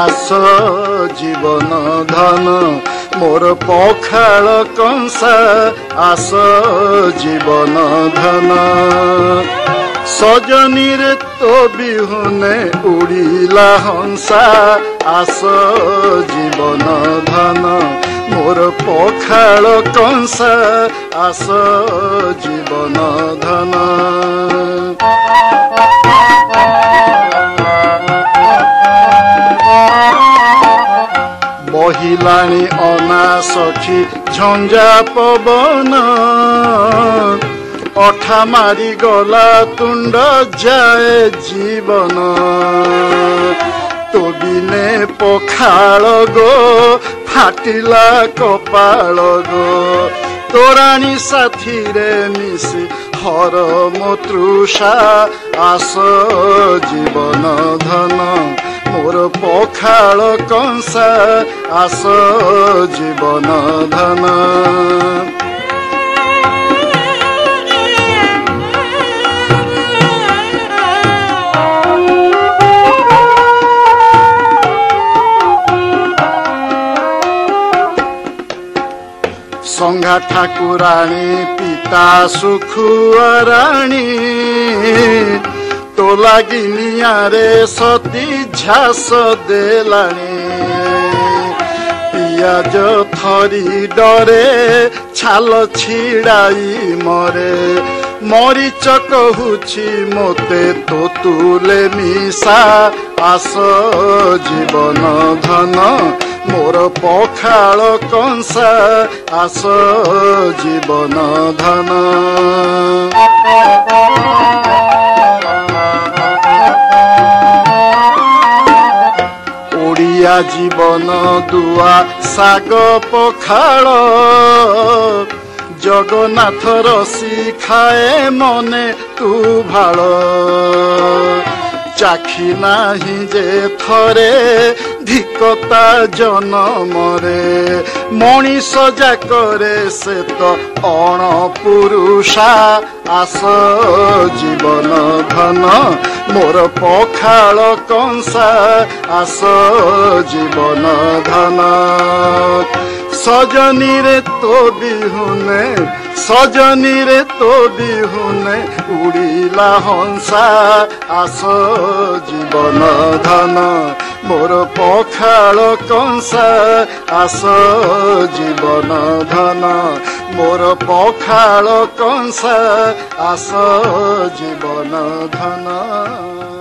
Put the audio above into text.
ଆସ ଜୀବନ ଧନ ମୋର ପଖାଳ କଂସା ଆସ ଜୀବନ ଧନ ସଜନୀରେ ତୋ ବିହୁନେ ଉଡ଼ିଲା ହଂସା ଆସ ଜୀବନ ଧନ ମୋର ପଖାଳ କଂସା ଆସ ଜୀବନ ଧନ ଲାଗିଲାଣି ଅନାସଖୀ ଝଞ୍ଜା ପବନ ଅଠା ମାରିଗଲା ତୁଣ୍ଡ ଯାଏ ଜୀବନ ତୋବିନେ ପଖାଳ ଗୋ ଫାଟିଲା କପାଳ ଗୋ ତୋରାଣୀ ସାଥିରେ ମିଶି হর মতৃষা আস জীবন ধন মোর ঝাড় কংসা আস জীবন ধন সংঘা ঠাকুরাণী পিতা সুখুয়ারাণী তো লাগিনিয়া রে সতী ঝাস দেলাণী ପିଆଜ ଥରି ଡରେ ଛାଲ ଛିଡ଼ାଇ ମରେ ମରିଚ କହୁଛି ମୋତେ ତୋ ତୁଲେ ମିଶା ଆସ ଜୀବନ ଧନ ମୋର ପଖାଳ କଂସା ଆସ ଜୀବନ ଧନ দিয়া জীবন দুয়া ଶାଗ ପଖାଳ ଜଗନ୍ନାଥ ରସି ଖାଏ ମନେ ତୁ ଭାଳ ଚାଖି ନାହିଁ ଯେ ଥରେ ଧିକତା ଜନମରେ ମଣିଷ ଯାକରେ ସେ ତ ଅଣପୁରୁ ଉଷା ଆସ ଜୀବନ ଧନ ମୋର ପଖାଳ କଂସା ଆସ ଜୀବନ ଧନ ସଜନୀରେ ତୋ ବିହୁନେ ସଜନୀରେ ତୋ ବିହୁନେ ଉଡ଼ିଲା ହଂସା ଆସ ଜୀବନ ଧନ ମୋର ପଖାଳ କଂସା ଆସ ଜୀବନ ଧନ ମୋର ପଖାଳ କଂସା ଆସ ଜୀବନ ଧନ